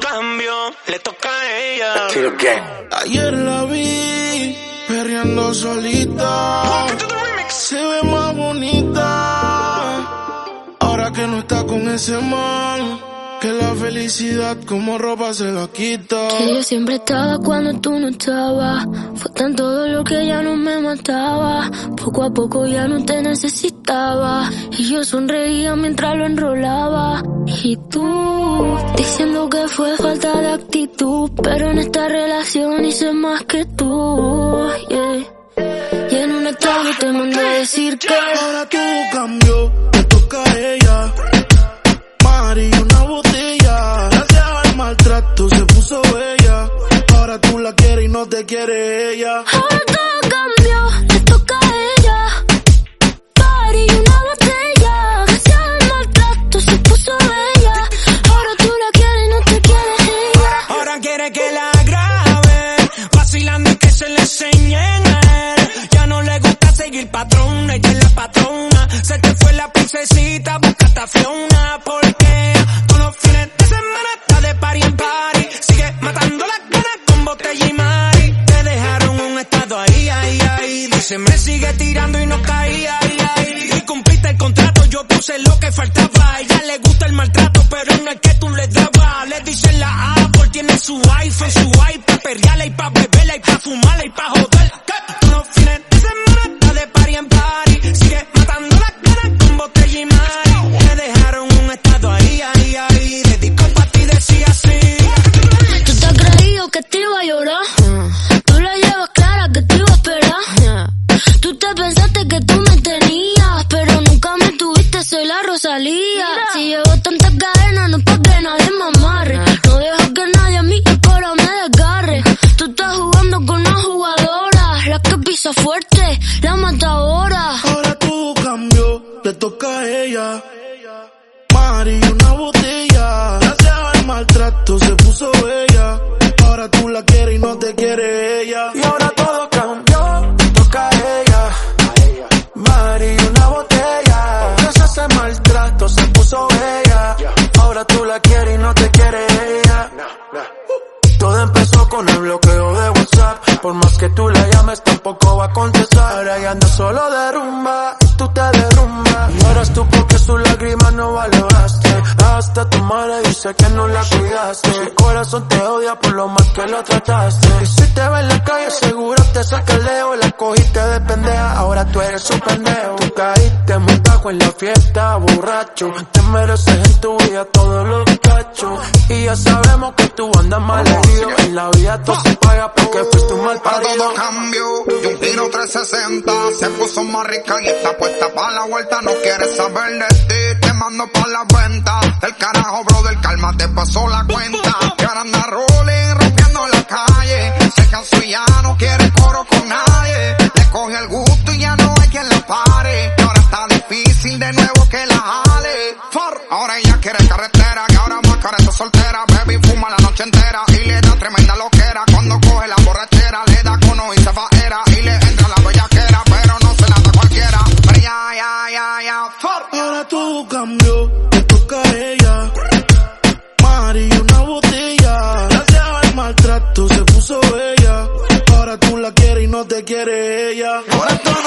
todo cambió, le toca a ella. Ayer la vi perreando solita. Se ve más bonita. Ahora que no está con ese man. Que la felicidad como ropa se la quita. Que yo siempre estaba cuando tú no estabas. Fue tan todo lo que ya no me mataba. Poco a poco ya no te necesitaba. Y yo sonreía mientras lo enrolaba. Y tú, diciendo que fue falta de actitud. Pero en esta relación hice más que tú. Yeah. Y en un estado te mandé a decir que. Ahora tú cambió, te toca a ella. Mari, no te quiere ella. Ahora todo cambió, le toca a ella. Party y una botella. Gracias al maltrato se puso bella. Ahora tú la quieres y no te quiere ella. Ahora quiere que la grabe, vacilando y que se le enseñen a él. Ya no le gusta seguir patrón, ella es la patrona. Se te fue la princesita, me sigue tirando y no caía. Y cumpliste el contrato, yo puse lo que faltaba. A ella le gusta el maltrato, pero no es que tú le dabas. Le dicen la Apple, tiene su iPhone, su iPad, Si llevo tantas cadenas, no es pa' que nadie me amarre. No dejo que nadie a mí ahora me desgarre. Tú estás jugando con una jugadora, la que pisa fuerte, la matadora. Ahora tú cambió, le toca a ella. Mari, una botella. Gracias al maltrato se puso bella. Ahora tú la quieres y no te quiere ella. Y Ahora tú la quieres y no te quiere ella. Todo empezó con el bloqueo de WhatsApp. Por más que tú la llames, tampoco va a contestar. Ahora ya anda solo de rumba y tú te derrumbas. Ahora tú porque sus lágrimas no valoraste. Hasta tu madre dice que no la cuidaste. Su corazón te odia por lo mal que lo trataste. Y si te ve en la calle, seguro te saca el dedo. La cogiste de pendeja, ahora tú eres un pendejo. En la fiesta, borracho. Te mereces en tu vida todos los cachos. Y ya sabemos que tú andas mal herido. En la vida todo se paga porque fuiste un mal Para parido. todo cambio, y un giro 360 Se puso más rica y está puesta para la vuelta No quiere saber de ti, te mando pa' la venta Del carajo, brother, calma, te pasó la cuenta carretera Que ahora más cara está soltera Baby fuma la noche entera Y le da tremenda loquera Cuando coge la borrachera Le da cono y se faera Y le entra la bellaquera Pero no se la da cualquiera Pero ya, ya, ya, ya Ahora todo cambió, le toca a ella. Mari, una botella. Gracias al maltrato se puso bella. Ahora tú la quieres y no te quiere ella. Ahora todo